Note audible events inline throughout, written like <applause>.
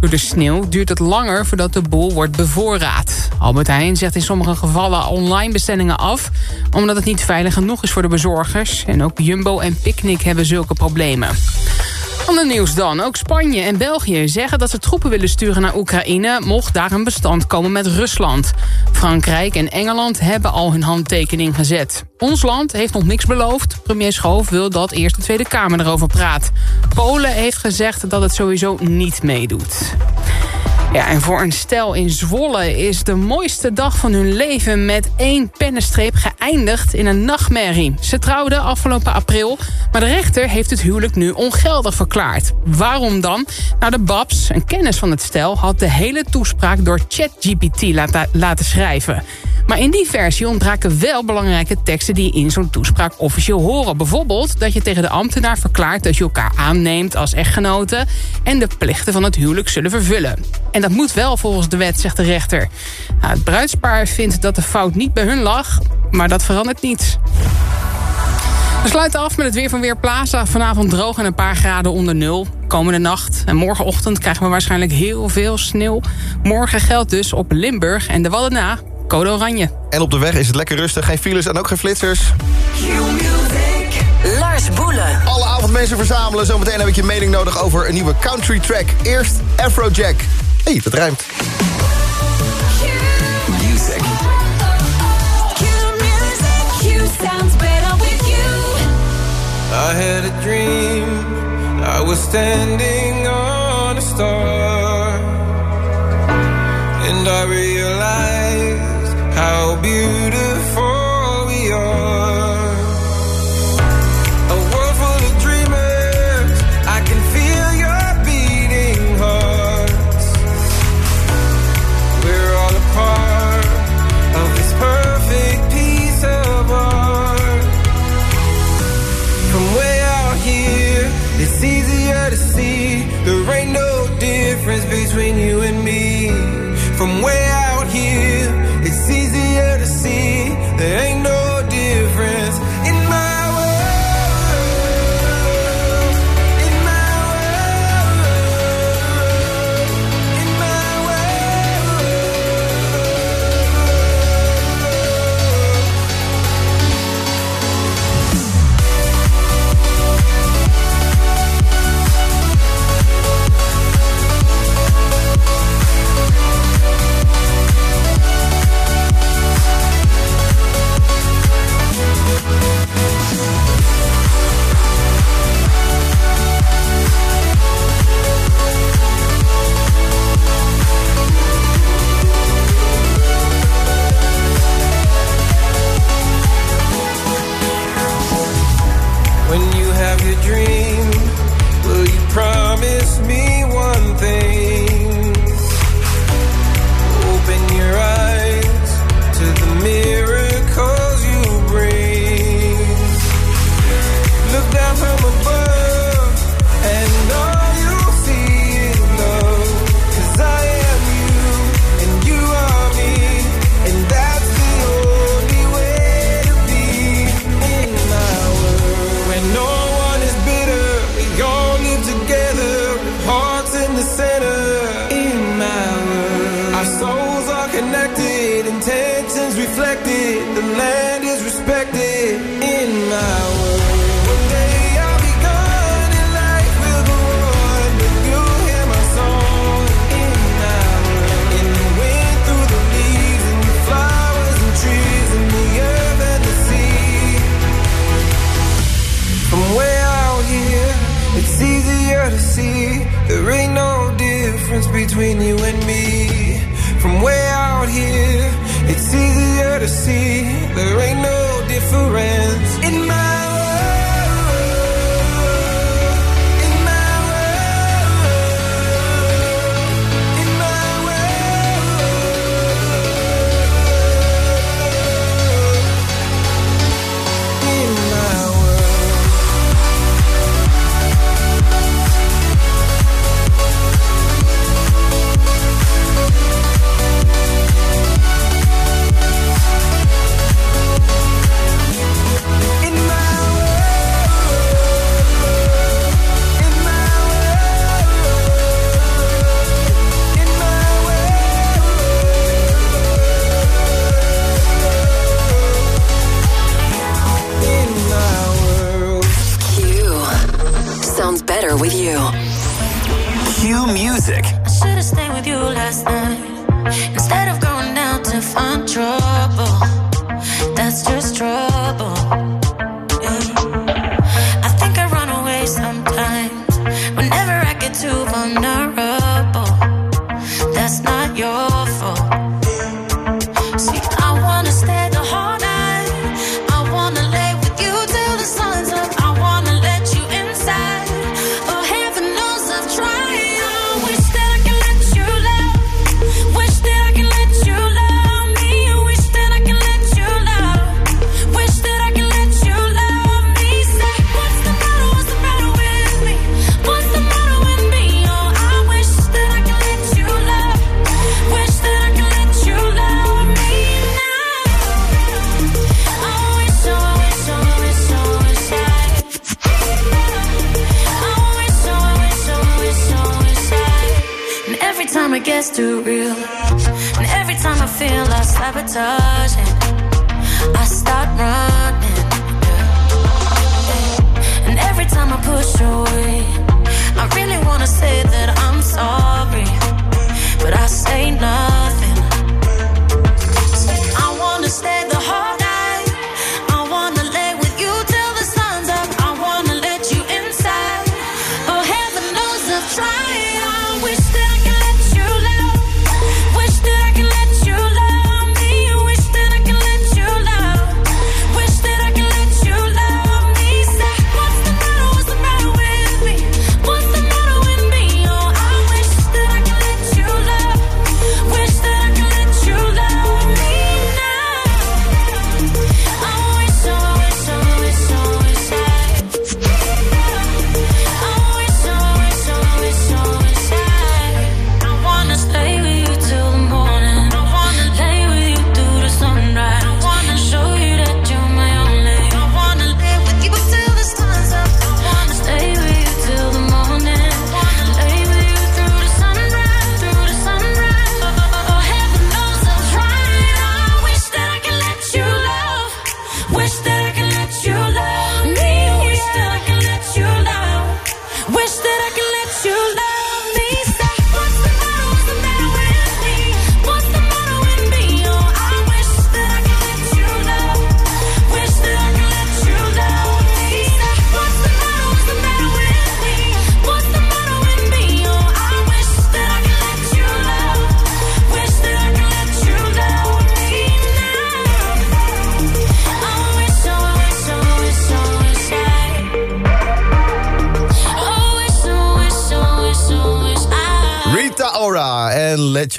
Door de sneeuw duurt het langer voordat de boel wordt bevoorraad. Albert Heijn zegt in sommige gevallen online bestellingen af... omdat het niet veilig genoeg is voor de bezorgers. En ook Jumbo en Picnic hebben zulke problemen. Ander nieuws dan. Ook Spanje en België zeggen dat ze troepen willen sturen naar Oekraïne... mocht daar een bestand komen met Rusland. Frankrijk en Engeland hebben al hun handtekening gezet. Ons land heeft nog niks beloofd. Premier Schoof wil dat eerst de Tweede Kamer erover praat. Polen heeft gezegd dat het sowieso niet meedoet. Ja, en voor een stel in Zwolle is de mooiste dag van hun leven... met één pennenstreep geëindigd in een nachtmerrie. Ze trouwden afgelopen april, maar de rechter heeft het huwelijk nu ongeldig verklaard. Waarom dan? Nou, de Babs, een kennis van het stel... had de hele toespraak door ChatGPT laten, schrijven. Maar in die versie ontbraken wel belangrijke teksten... die in zo'n toespraak officieel horen. Bijvoorbeeld dat je tegen de ambtenaar verklaart... dat je elkaar aanneemt als echtgenoten... en de plichten van het huwelijk zullen vervullen. En dat moet wel volgens de wet, zegt de rechter. Nou, het bruidspaar vindt dat de fout niet bij hun lag... maar dat verandert niets. We sluiten af met het weer van Weerplaza. Vanavond droog en een paar graden onder nul. Komende nacht en morgenochtend krijgen we waarschijnlijk heel veel sneeuw. Morgen geldt dus op Limburg en de Wadden na code oranje. En op de weg is het lekker rustig. Geen files en ook geen flitsers. Lars Boelen. Alle avondmensen verzamelen. Zometeen heb ik je mening nodig over een nieuwe country track. Eerst Afrojack. Hé, hey, dat rijmt. Music. I had a dream. I was standing on a star. And I realized how beautiful our souls are connected, intentions reflected. The land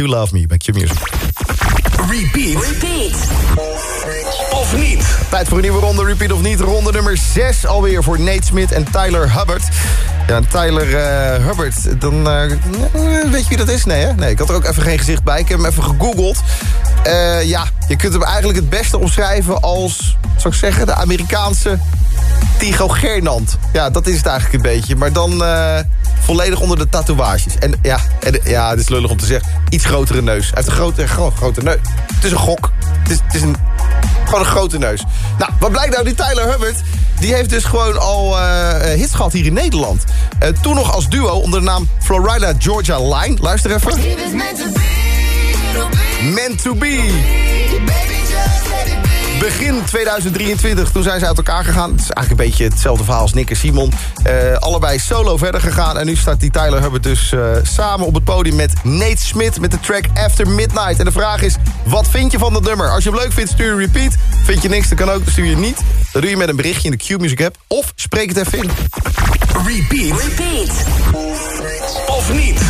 You Love Me bij Q Music. Repeat Repeat. of niet. Tijd voor een nieuwe ronde, repeat of niet. Ronde nummer 6 alweer voor Nate Smith en Tyler Hubbard. Ja, Tyler eh, Hubbard, dan eh, weet je wie dat is? Nee, hè? Nee, ik had er ook even geen gezicht bij. Ik heb hem even gegoogeld. Eh, ja, je kunt hem eigenlijk het beste omschrijven als, zou ik zeggen, de Amerikaanse Tycho Gernand. Ja, dat is het eigenlijk een beetje. Maar dan eh, volledig onder de tatoeages. En ja, en, ja, het is lullig om te zeggen. Iets grotere neus. Hij heeft een grote, gewoon grote neus. Het is een gok. Het is, het is een, gewoon een grote neus. Nou, wat blijkt nou? Die Tyler Hubbard... die heeft dus gewoon al eh, hits gehad hier in Nederland. Eh, toen nog als duo onder de naam Florida Georgia Line. Luister even. Meant to be. Begin 2023, toen zijn ze uit elkaar gegaan. Het is eigenlijk een beetje hetzelfde verhaal als Nick en Simon. Eh, allebei solo verder gegaan. En nu staat die Tyler Hubbard dus eh, samen op het podium met Nate Smith... met de track After Midnight. En de vraag is, wat vind je van dat nummer? Als je hem leuk vindt, stuur je repeat. Vind je niks, dan kan ook, dan stuur je niet. Dat doe je met een berichtje in de Q-Music app. Of spreek het even in. Repeat Repeat. of niet.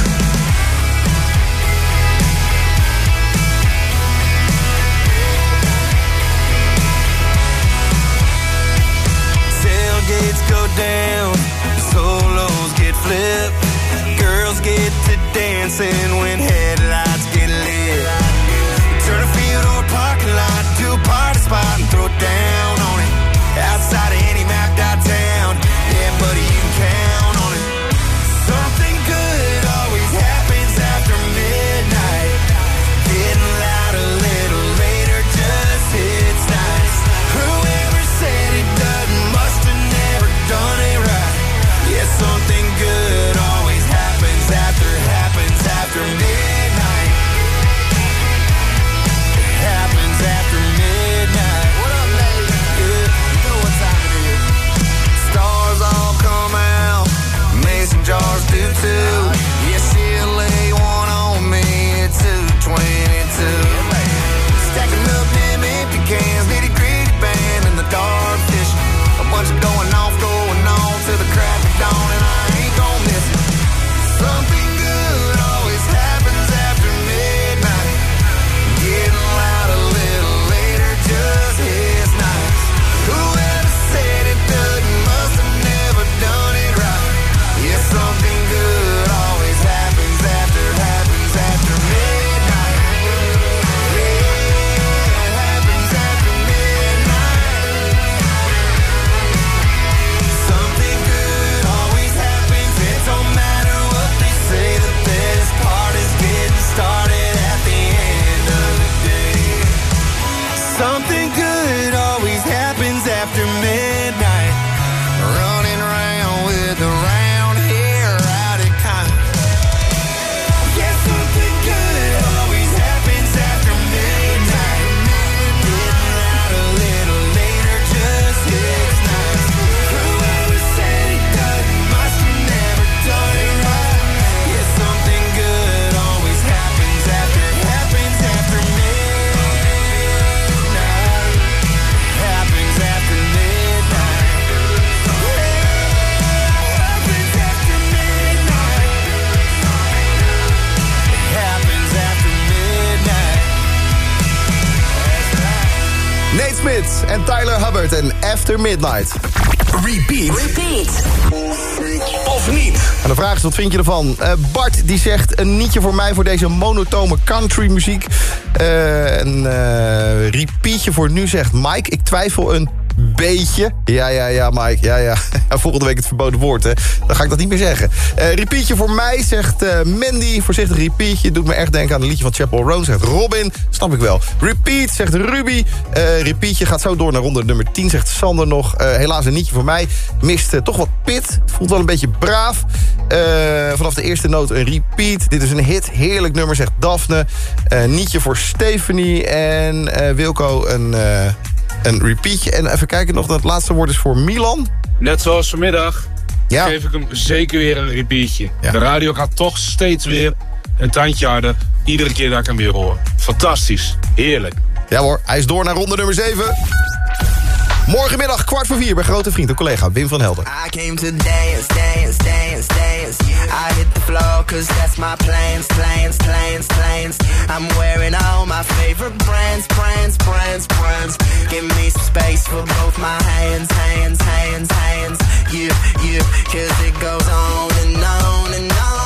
Go down, solos get flipped, girls get to dancing when headlights get lit. Turn a field or a parking lot to a party spot and throw down After Midnight. Repeat. Repeat. Of niet? En de vraag is, wat vind je ervan? Eh, Bart die zegt een nietje voor mij voor deze monotone country muziek. Eh, een eh, repeatje voor nu zegt Mike. Ik twijfel een beetje. Ja, ja, ja, Mike. Ja, <laughs> ja. Volgende week het verboden woord, hè. Dan ga ik dat niet meer zeggen. Eh repeatje voor mij, zegt eh, Mandy. Voorzichtig repeatje. Doet me echt denken aan een liedje van Chapel Roan. Zegt Robin. Snap ik wel. Repeat, zegt Ruby. Eh repeatje gaat zo door naar ronde nummer 10, zegt Sander nog. Helaas een nietje voor mij. Mist toch wat pit. Voelt wel een beetje braaf. Vanaf de eerste noot een repeat. Dit is een hit. Heerlijk nummer, zegt Daphne. Nietje voor Stephanie. En Wilco een... een repeatje. En even kijken nog, dat laatste woord is voor Milan. Net zoals vanmiddag Ja, geef ik hem zeker weer een repeatje. Ja. De radio gaat toch steeds weer een tandje harder. Iedere keer dat ik hem weer hoor. Fantastisch. Heerlijk. ja hoor, hij is door naar ronde nummer 7. Morgenmiddag kwart voor vier bij grote vriend en collega Wim van Helden. Give me some space for both my hands, hands, hands, hands. Cause it goes on and on and on.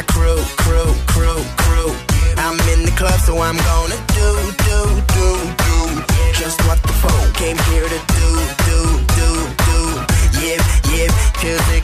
My crew, crew, crew, crew. I'm in the club, so I'm gonna do, do, do, do. Just what the folk came here to do, do, do, do. Yep, yep, cause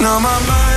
now my mind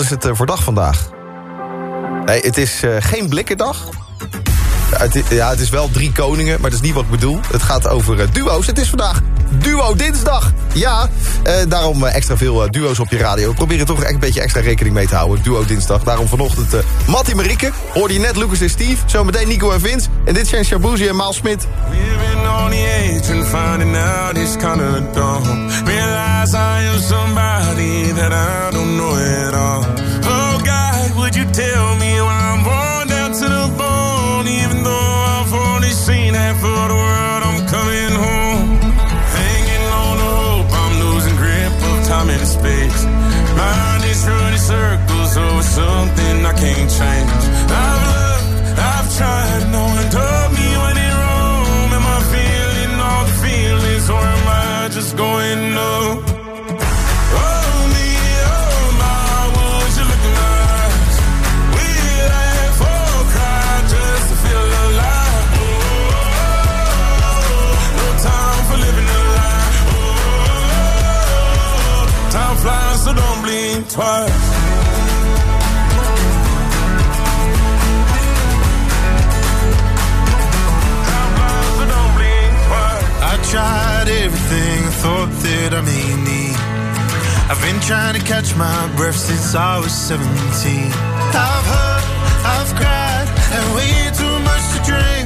is het eh, voor dag vandaag? Hey, het is eh, geen blikkendag. Het, ja, het is wel drie koningen, maar dat is niet wat ik bedoel. Het gaat over eh, duo's. Het is vandaag Duo Dinsdag. Ja, daarom extra veel duo's op je radio. We proberen toch echt een beetje extra rekening mee te houden. Duo Dinsdag. Daarom vanochtend eh Mattie Marieke. Hoorde je net Lucas en Steve. Zometeen Nico en Vince. En dit zijn Shabuzi en Maal Smit. On the and finding out kinda dumb. Realize I am somebody that I don't know at all. Tell me why I'm born down to the bone? Even though I've only seen half of the world, I'm coming home. Hanging on to hope, I'm losing grip of time and space. Mind is running circles over something I can't change. I've looked, I've tried, no one told me when it wrong. Am I feeling all the feelings, or am I just going twice. I tried everything I thought that I may need. I've been trying to catch my breath since I was 17. I've hurt, I've cried, and way too much to drink.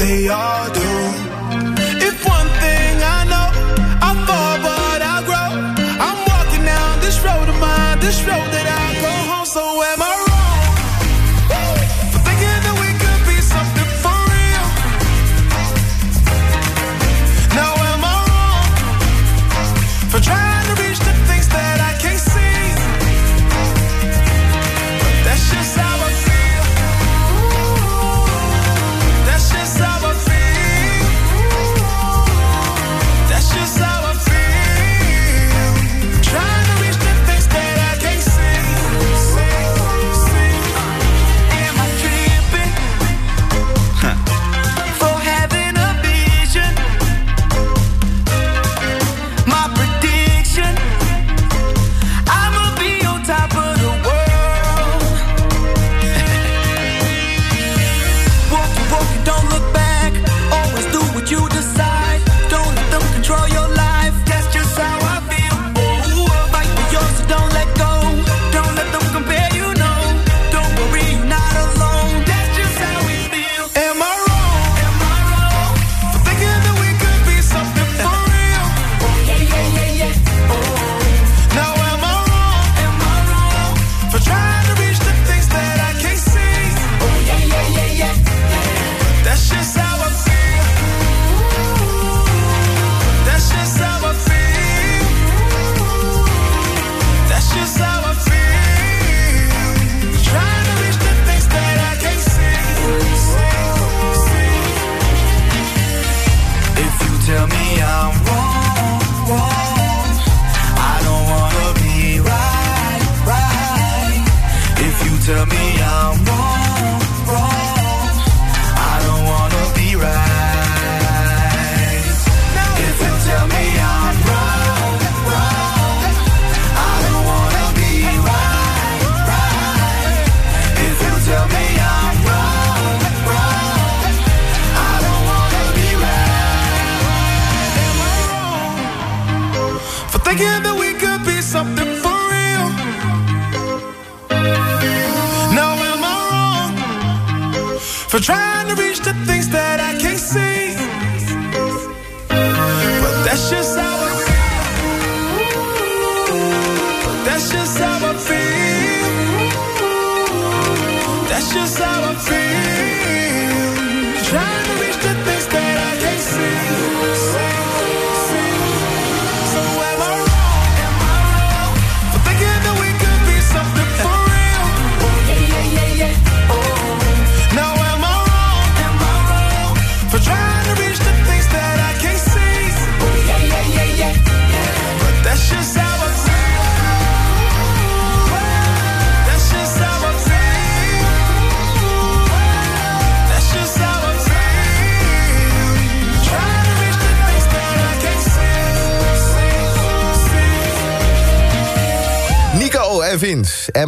They all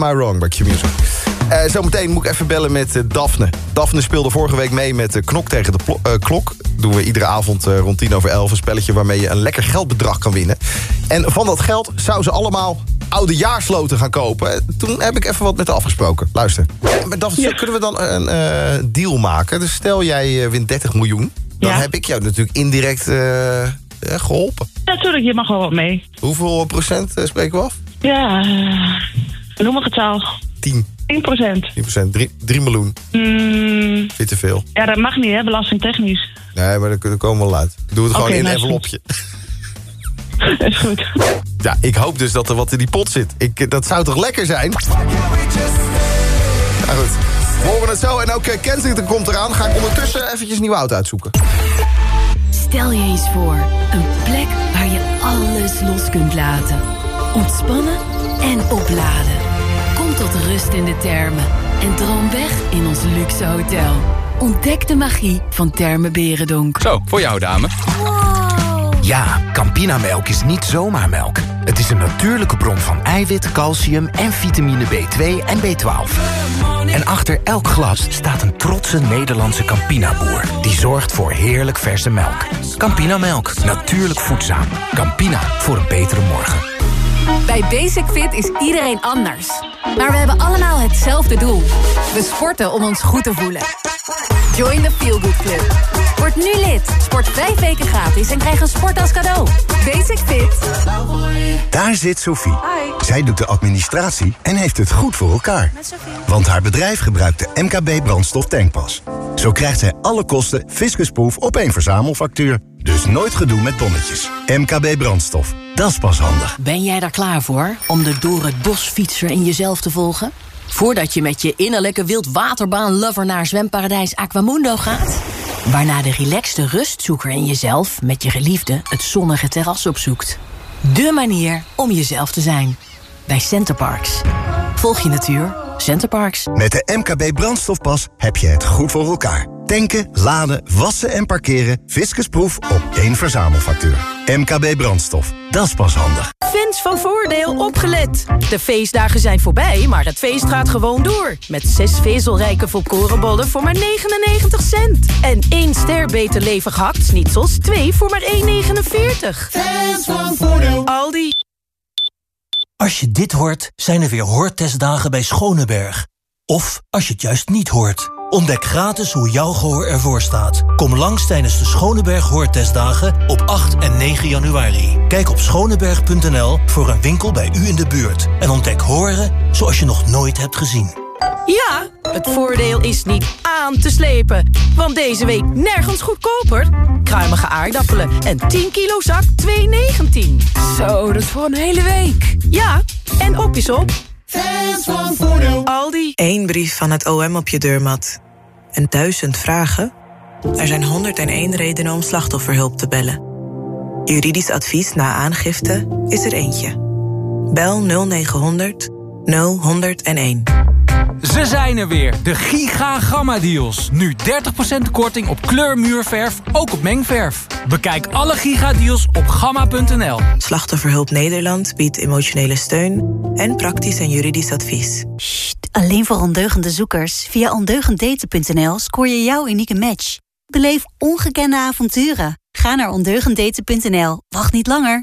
Am I Wrong bij Q-Music. Eh, zometeen moet ik even bellen met eh, Daphne. Daphne speelde vorige week mee met de knok tegen de eh, klok. Doen we iedere avond rond tien over elf. Een spelletje waarmee je een lekker geldbedrag kan winnen. En van dat geld zou ze allemaal oudejaarsloten gaan kopen. Toen heb ik even wat met haar afgesproken. Luister. Maar Daphne, kunnen we dan een deal maken? Dus stel jij wint 30 miljoen. Dan Ja. heb ik jou natuurlijk indirect eh, eh, geholpen. Natuurlijk, je mag wel wat mee. Hoeveel procent spreken we af? Ja, uh, noem een getal. 10. 10 procent. 10 procent. 3 miljoen. Mm, Vind je te veel? ja, dat mag niet, hè, belastingtechnisch. Nee, maar daar komen we wel uit. Doe het gewoon in een envelopje. <laughs> is goed. Ja, ik hoop dus dat er wat in die pot zit. Ik, dat zou toch lekker zijn? Nou goed, we horen het zo. En ook uh, Kensington komt eraan. Ga ik ondertussen eventjes nieuw auto uitzoeken. Stel je eens voor, een plek waar je alles los kunt laten. Ontspannen en opladen. Kom tot rust in de termen en droom weg in ons luxe hotel. Ontdek de magie van Termen Berendonk. Zo, voor jou dame. Ja, Campinamelk is niet zomaar melk. Het is een natuurlijke bron van eiwit, calcium en vitamine B2 en B12. En achter elk glas staat een trotse Nederlandse Campina-boer... die zorgt voor heerlijk verse melk. Campinamelk, natuurlijk voedzaam. Campina, voor een betere morgen. Bij Basic Fit is iedereen anders. Maar we hebben allemaal hetzelfde doel. We sporten om ons goed te voelen. Join the Feel Good Club. Word nu lid. Sport vijf weken gratis en krijg een sport als cadeau. Basic Fit. Daar zit Sophie. Zij doet de administratie en heeft het goed voor elkaar. Want haar bedrijf gebruikt de MKB brandstof tankpas. Zo krijgt zij alle kosten fiscusproof op één verzamelfactuur. Dus nooit gedoe met tonnetjes. MKB brandstof. Dat is pas handig. Ben jij daar klaar voor om de door het bosfietser in jezelf te volgen? Voordat je met je innerlijke wildwaterbaan-lover naar zwemparadijs Aquamundo gaat? Waarna de relaxte rustzoeker in jezelf met je geliefde het zonnige terras opzoekt. De manier om jezelf te zijn. Bij Centerparks. Volg je natuur. Centerparks. Met de MKB brandstofpas heb je het goed voor elkaar. Tanken, laden, wassen en parkeren. Fiscusproef op één verzamelfactuur. MKB brandstof. Dat is pas handig. Fans van Voordeel opgelet. De feestdagen zijn voorbij, maar het feest gaat gewoon door. Met zes vezelrijke volkorenbollen voor maar 99 cent. En één ster beter levig hakt-snitsels, twee voor maar 1,49. Fans van Voordeel. Aldi. Als je dit hoort, zijn er weer hoortestdagen bij Schoneberg. Of als je het juist niet hoort. Ontdek gratis hoe jouw gehoor ervoor staat. Kom langs tijdens de Schoneberg Hoortestdagen op 8 en 9 januari. Kijk op schoneberg.nl voor een winkel bij u in de buurt. En ontdek horen zoals je nog nooit hebt gezien. Ja, het voordeel is niet aan te slepen. Want deze week nergens goedkoper. Kruimige aardappelen en 10 kilo zak 2,19. Zo, dat is voor een hele week. Ja, en op is op. Fans van Voordeel. Aldi. Eén brief van het OM op je deurmat. En duizend vragen? Er zijn 101 redenen om slachtofferhulp te bellen. Juridisch advies na aangifte is er eentje. Bel 0900 0101. Ze zijn er weer, de Giga Gamma Deals. Nu 30% korting op kleurmuurverf, ook op mengverf. Bekijk alle Giga Deals op gamma.nl. Slachtofferhulp Nederland biedt emotionele steun en praktisch en juridisch advies. Alleen voor ondeugende zoekers. Via ondeugenddaten.nl scoor je jouw unieke match. Beleef ongekende avonturen. Ga naar ondeugenddaten.nl. Wacht niet langer.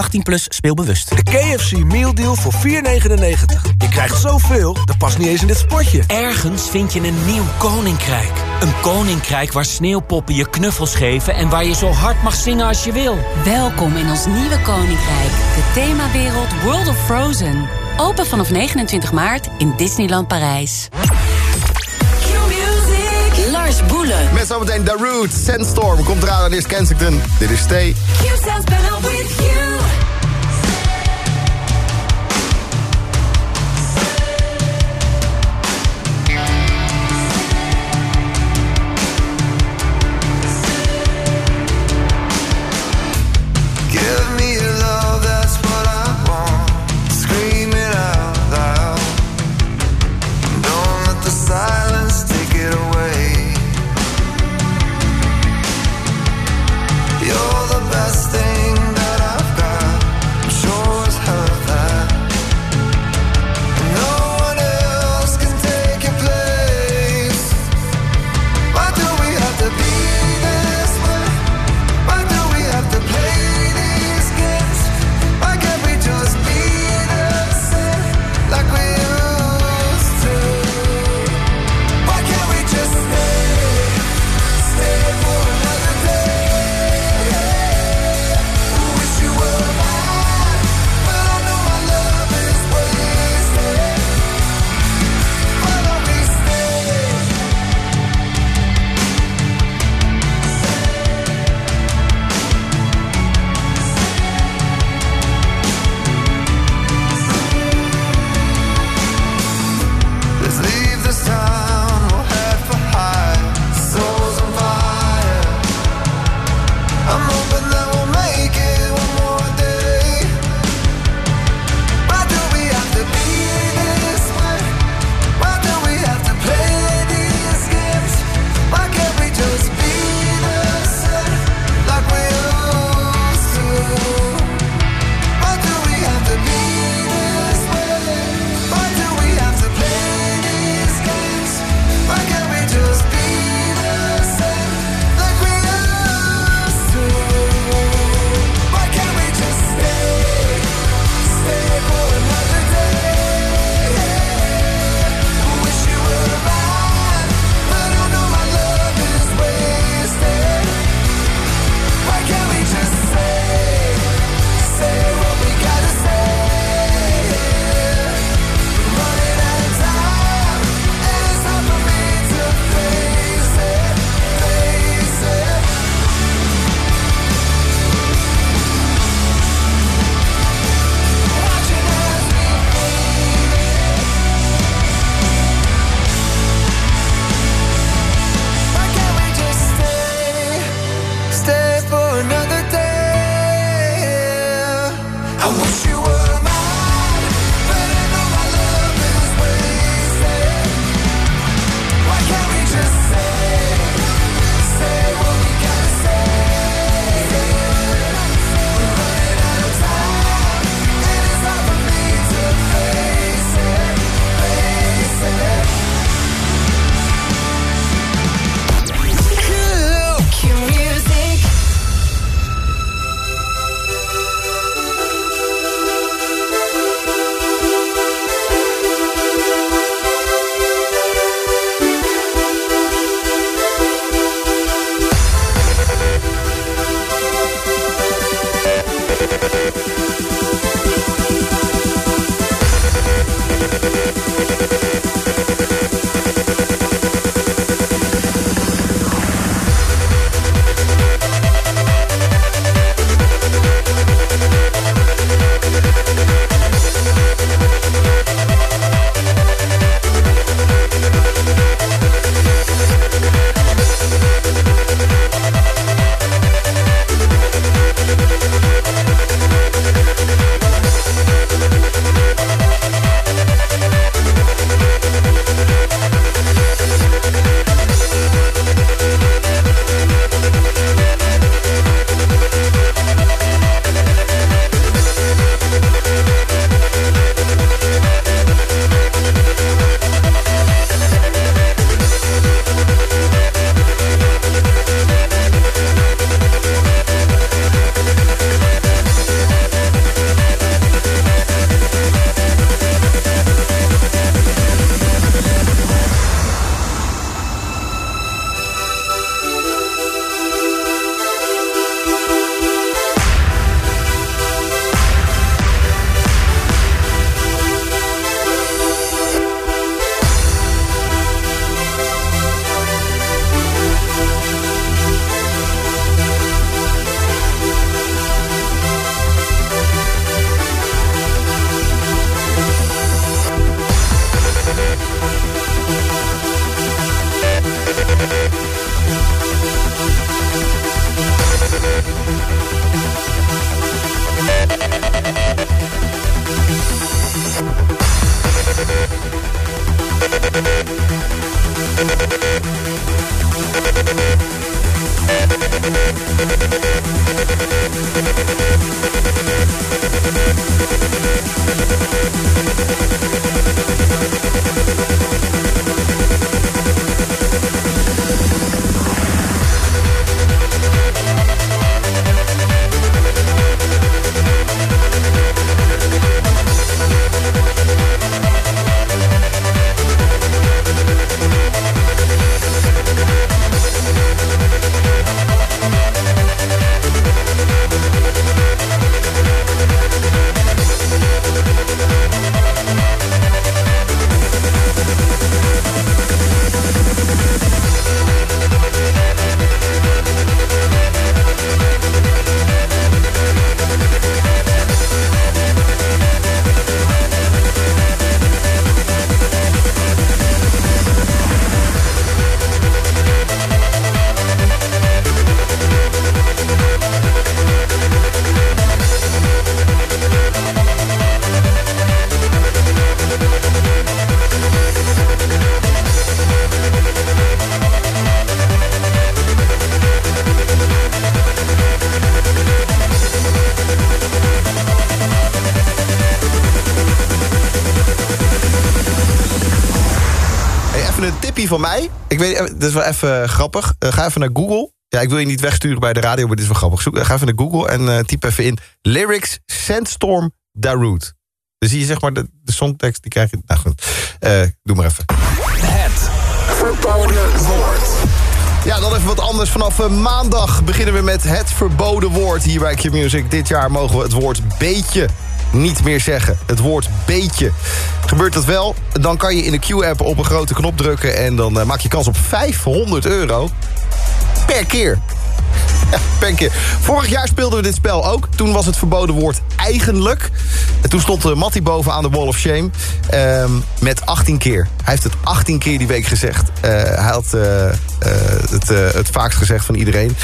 18 plus speelbewust. De KFC Meal Deal voor 4,99. Je krijgt zoveel, dat past niet eens in dit sportje. Ergens vind je een nieuw koninkrijk. Een koninkrijk waar sneeuwpoppen je knuffels geven... en waar je zo hard mag zingen als je wil. Welkom in ons nieuwe koninkrijk. De themawereld World of Frozen. Open vanaf 29 maart in Disneyland Parijs. Lars Boelen. Met zometeen The Root, Sandstorm. Komt eraan aan eerst Kensington. Dit is Stay. Van mij. Ik weet, eh, dit is wel even grappig. Eh, ga even naar Google. Ja, ik wil je niet wegsturen bij de radio, maar dit is wel grappig. Zoek, ga even naar Google en eh, typ even in lyrics Sandstorm Darude. Dan zie je zeg maar de, de songtekst, die krijg je... Nou goed, Eh, doe maar even. Het verboden woord. Ja, dan even wat anders. Vanaf eh, maandag beginnen we met het verboden woord hier bij Q-Music. Dit jaar mogen we het woord beetje niet meer zeggen. Het woord beetje. Gebeurt dat wel, dan kan je in de Q-app op een grote knop drukken... en dan eh, maak je kans op 500 euro per keer. Per keer. Vorig jaar speelden we dit spel ook. Toen was het verboden woord eigenlijk. En toen stond uh, Matty bovenaan de Wall of Shame. ehm, met 18 keer. Hij heeft het 18 keer die week gezegd. Eh, hij had eh, eh, het, eh, het vaakst gezegd van iedereen.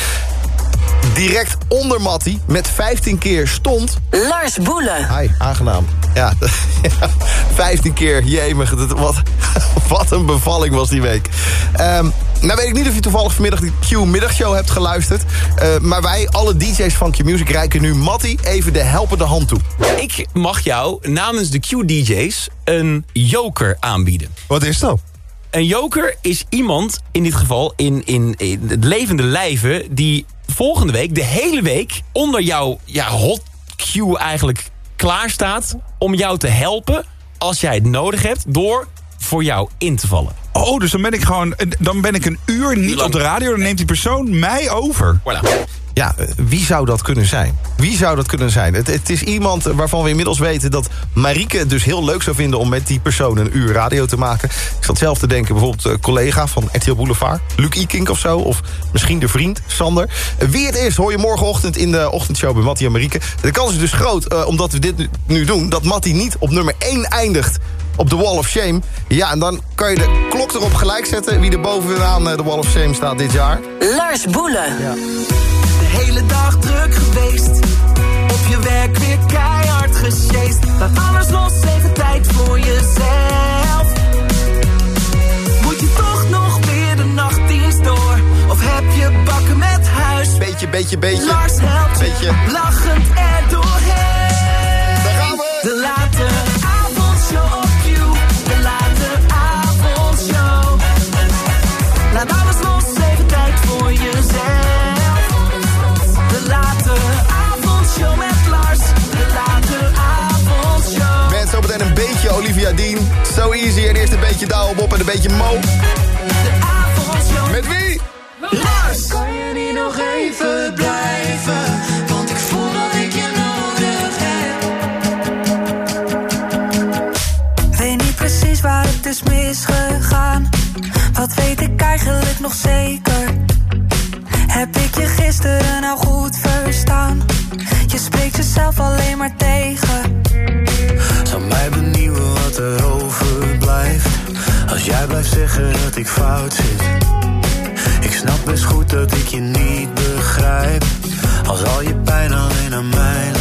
Direct onder Matty met 15 keer stond... Lars Boelen. Hi, aangenaam. Ja, <laughs> ja, 15 keer, jemig. Wat, <laughs> wat een bevalling was die week. Ehm, nou weet ik niet of je toevallig vanmiddag die Q-middagshow hebt geluisterd. Eh, maar wij, alle DJ's van Q-Music, reiken nu Matty even de helpende hand toe. Ik mag jou namens de Q-DJ's een joker aanbieden. Wat is dat? Een joker is iemand, in dit geval in, in, in het levende lijven... die volgende week, de hele week, onder jouw ja, hot Q eigenlijk klaar staat... om jou te helpen als jij het nodig hebt door voor jou in te vallen. Oh, dus dan ben ik gewoon. Dan ben ik een uur niet op de radio. Dan neemt die persoon mij over. Ja, eh, wie zou dat kunnen zijn? Wie zou dat kunnen zijn? Het, het is iemand waarvan we inmiddels weten dat Marieke het dus heel leuk zou vinden... om met die persoon een uur radio te maken. Ik zat zelf te denken, bijvoorbeeld een collega van RTL Boulevard... Luc Ikink of zo, of misschien de vriend, Sander. Eh, Wie het is, hoor je morgenochtend in de ochtendshow bij Mattie en Marieke. De kans is dus groot, eh, omdat we dit nu, doen... dat Mattie niet op nummer 1 eindigt op de Wall of Shame. Ja, en dan kan je de klok erop gelijk zetten... wie er bovenaan eh, de Wall of Shame staat dit jaar. Lars Boelen. De hele dag druk geweest. Op je werk weer keihard gesjeest. Laat alles los, even tijd voor jezelf. Moet je toch nog weer de nachtdienst door? Of heb je bakken met huis? Beetje, beetje, beetje. Lars helpt Beetje. lachend er doorheen. Daar gaan we. De Dean. So easy. En eerst een beetje Douwe Bob en een beetje Mo. Met wie? Lars! Kan je niet nog even blijven? Want ik voel dat ik je nodig heb. Weet niet precies waar het is misgegaan. Wat weet ik eigenlijk nog zeker? Heb ik je gisteren nou goed verstaan? Je spreekt jezelf alleen maar tegen. Zou mij benieuwen wat er overblijft. Als jij blijft zeggen dat ik fout zit. Ik snap best goed dat ik je niet begrijp. Als al je pijn alleen aan mij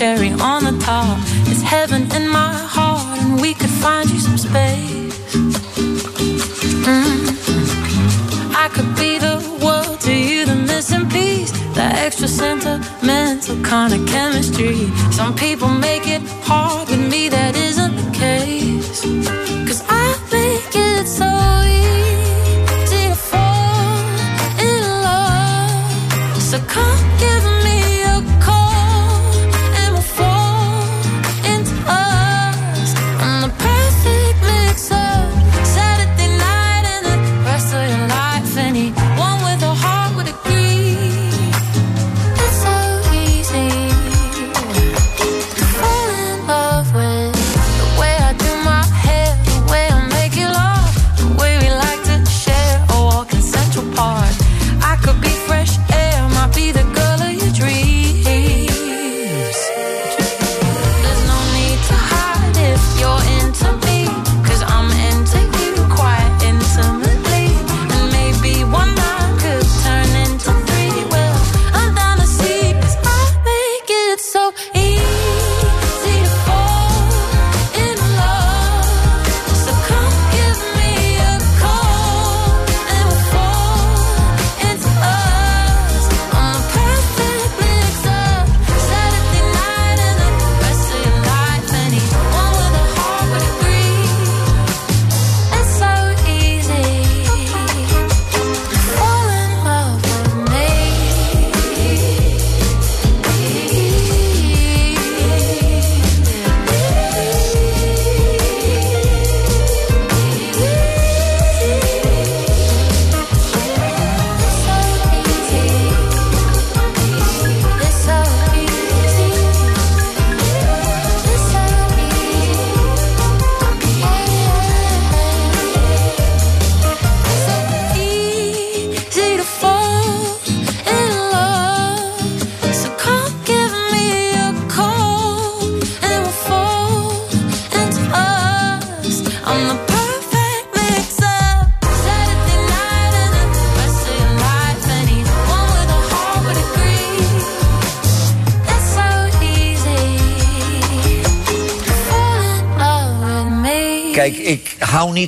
cherry on the top. It's heaven in my heart, and we could find you some space. Mm. I could be the world to you, the missing piece, the extra sentimental kind of chemistry. Some people make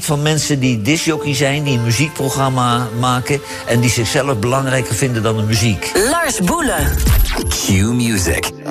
van mensen die disjockey zijn, die een muziekprogramma maken en die zichzelf belangrijker vinden dan de muziek. Lars Boelen. Q Music.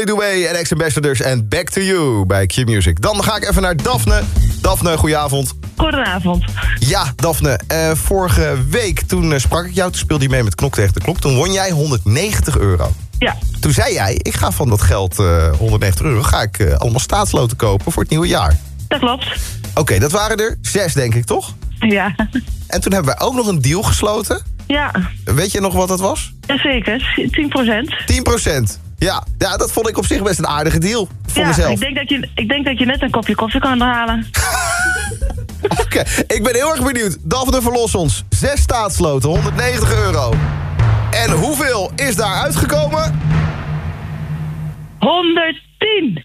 Ellie Douay en Ex-Ambassadors en Back to You bij Q-Music. Dan ga ik even naar Daphne. Daphne, goedenavond. Goedenavond. Ja, Daphne, eh, vorige week toen eh, sprak ik jou, toen speelde je mee met Knok tegen de Klok. Toen won jij 190 euro. Ja. Toen zei jij, ik ga van dat geld, eh 190 euro, ga ik eh, allemaal staatsloten kopen voor het nieuwe jaar. Dat klopt. Oké, dat waren er zes, denk ik, toch? Ja. En toen hebben wij ook nog een deal gesloten. Ja, Weet je nog wat dat was? zeker. 10 procent. 10 Ja, ja, dat vond ik op zich best een aardige deal voor Ja, mezelf. ik denk, dat je, ik denk dat je net een kopje koffie kan halen. <laughs> Oké, ik ben heel erg benieuwd. Daphne, verlos ons. Zes staatsloten, 190 euro. En hoeveel is daar uitgekomen? 110.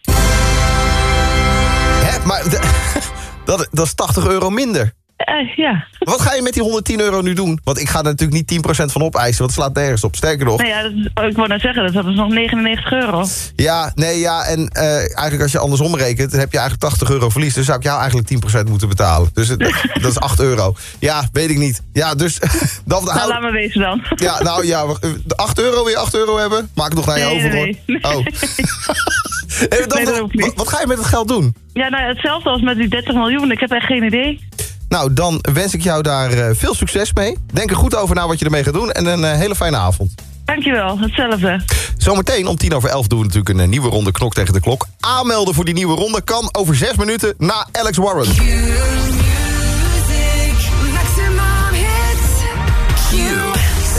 Hè, maar <laughs> dat, dat is 80 euro minder. Eh, ja. Wat ga je met die 110 euro nu doen? Want ik ga er natuurlijk niet 10% van opeisen, want het slaat nergens op. Sterker nog, Nou ja, dat, is- ik wou net zeggen, dat is nog 99 euro. ja, nee, ja, en eh, eigenlijk als je andersom rekent... dan heb je eigenlijk 80 euro verlies. Dus zou ik jou eigenlijk 10% moeten betalen. Dus <laughs> dat is 8 euro. Ja, weet ik niet. Ja, dus... <laughs> Dan, Nou, laat maar wezen dan. Ja, nou ja, we- de 8 euro, wil je 8 euro hebben? Maak het nog naar je Nee, over, nee. Oh. <laughs> Dan- Nee, wat, wat ga je met het geld doen? Ja, nou, hetzelfde als met die 30 miljoen. Ik heb echt geen idee. Nou, dan wens ik jou daar eh, veel succes mee. Denk er goed over na wat je ermee gaat doen. En een eh, hele fijne avond. Dankjewel, hetzelfde. Zometeen om tien over elf doen we natuurlijk een eh, nieuwe ronde Knok tegen de Klok. Aanmelden voor die nieuwe ronde kan over zes minuten na Alex Warren. Maximum hits. Q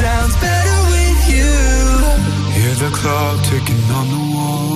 sounds better with you. Hear the clock ticking on the wall.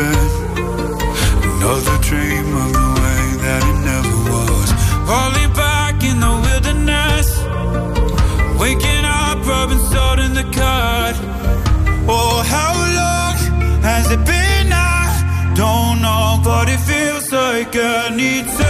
could. Another dream of the way that it never was. Falling back in the wilderness. Waking up, rubbing salt in the cut. Oh, how long has it been? I don't know, but it feels like an eternity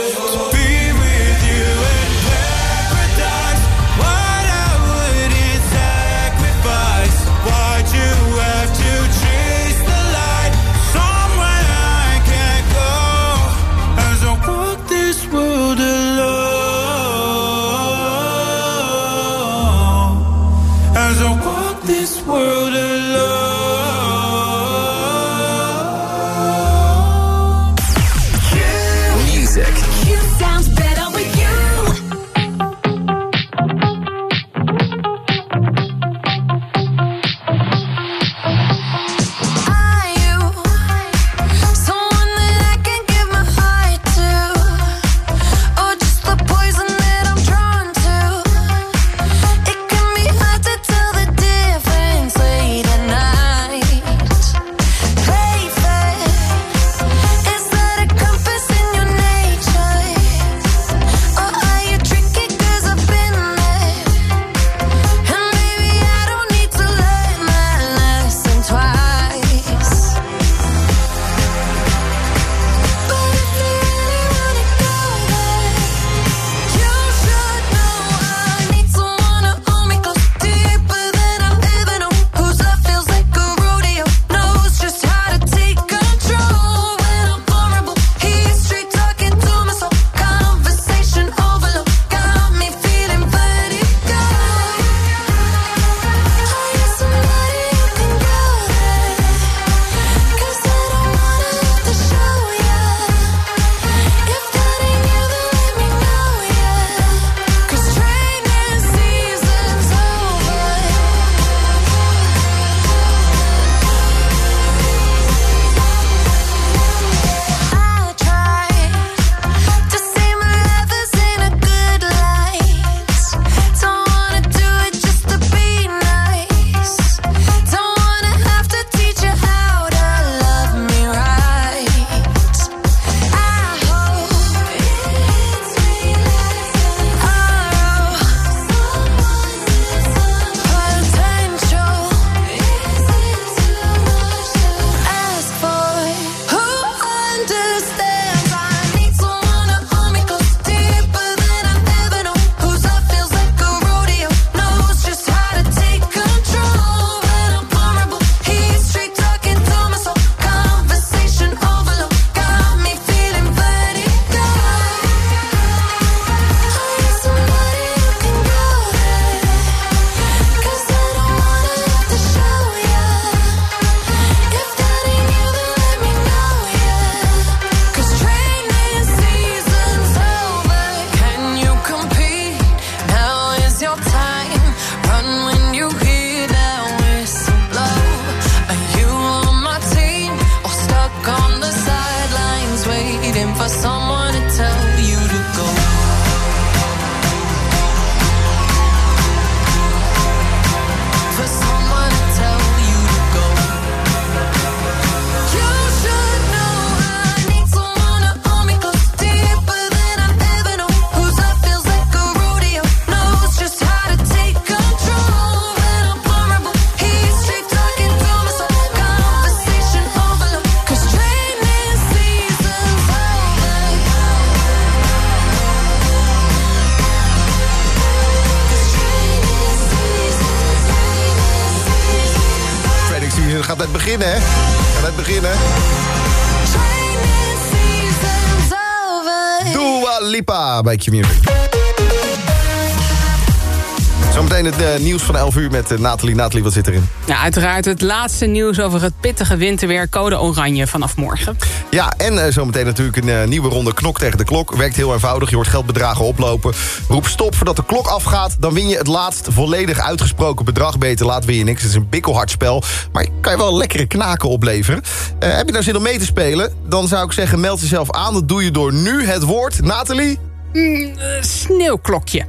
Zometeen het eh, nieuws van 11 uur met eh, Nathalie. Nathalie, wat zit erin? Ja, uiteraard het laatste nieuws over het pittige winterweer code oranje vanaf morgen. Ja, en eh, zometeen natuurlijk een nieuwe ronde knok tegen de klok. Werkt heel eenvoudig, je hoort geldbedragen oplopen. Roep stop voordat de klok afgaat. Dan win je het laatst volledig uitgesproken bedrag. Beter laat win je niks. Het is een bikkelhard spel. Maar kan je wel lekkere knaken opleveren. Heb je nou zin om mee te spelen? Dan zou ik zeggen, meld jezelf aan. Dat doe je door nu het woord. Nathalie? Mm, eh, sneeuwklokje.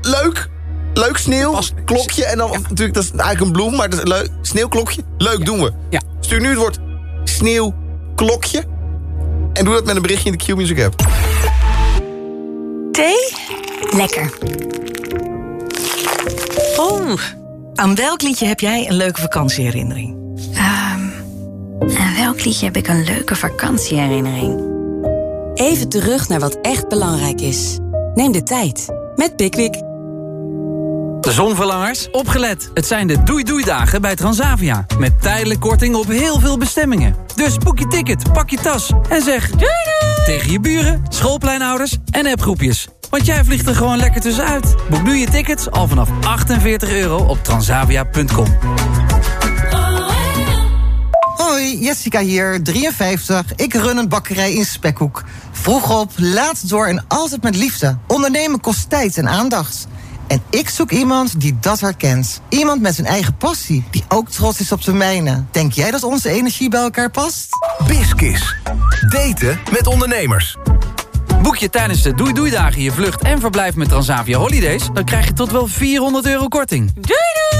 Leuk. Leuk sneeuw, klokje en dan natuurlijk dat is eigenlijk een bloem, maar dat is leuk. Sneeuwklokje, leuk doen we. Ja. Stuur nu het woord sneeuwklokje en doe dat met een berichtje in de Q-Music app. Thee? Lekker. Oh, aan welk liedje heb jij een leuke vakantieherinnering? Ehm, aan welk liedje heb ik een leuke vakantieherinnering? Even terug naar wat echt belangrijk is. Neem de tijd met Pickwick. De zonverlangers, opgelet. Het zijn de doei-doei-dagen bij Transavia. Met tijdelijk korting op heel veel bestemmingen. Dus boek je ticket, pak je tas en zeg... Doei doei! Tegen je buren, schoolpleinouders en appgroepjes. Want jij vliegt er gewoon lekker tussenuit. Boek nu je tickets al vanaf 48 euro op transavia.com. Hoi, Jessica hier, 53. Ik run een bakkerij in Spekhoek. Vroeg op, laat door en altijd met liefde. Ondernemen kost tijd en aandacht. En ik zoek iemand die dat herkent. Iemand met zijn eigen passie, die ook trots is op zijn mijne. Denk jij dat onze energie bij elkaar past? Biskis. Daten met ondernemers. Boek je tijdens de Doei Doei Dagen je vlucht en verblijf met Transavia Holidays... dan krijg je tot wel 400 euro korting. Doei doei!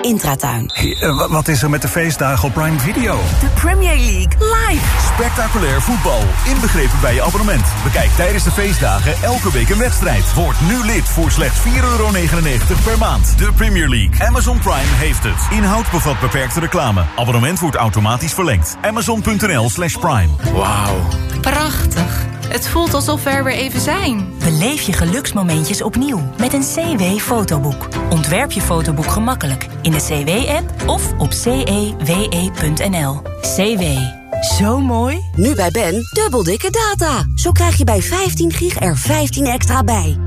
Intratuin. wat is er met de feestdagen op Prime Video? De Premier League live. Spectaculair voetbal, inbegrepen bij je abonnement. Bekijk tijdens de feestdagen elke week een wedstrijd. Word nu lid voor slechts 4,99 euro per maand. De Premier League. Amazon Prime heeft het. Inhoud bevat beperkte reclame. Abonnement wordt automatisch verlengd. Amazon.nl slash prime. Wauw. Prachtig. Het voelt alsof we er weer even zijn. Beleef je geluksmomentjes opnieuw met een CW-fotoboek. Ontwerp je fotoboek gemakkelijk in de CW-app of op cewe.nl. CW. Zo mooi. Nu bij Ben, dubbel dikke data. Zo krijg je bij 15 gig er 15 extra bij.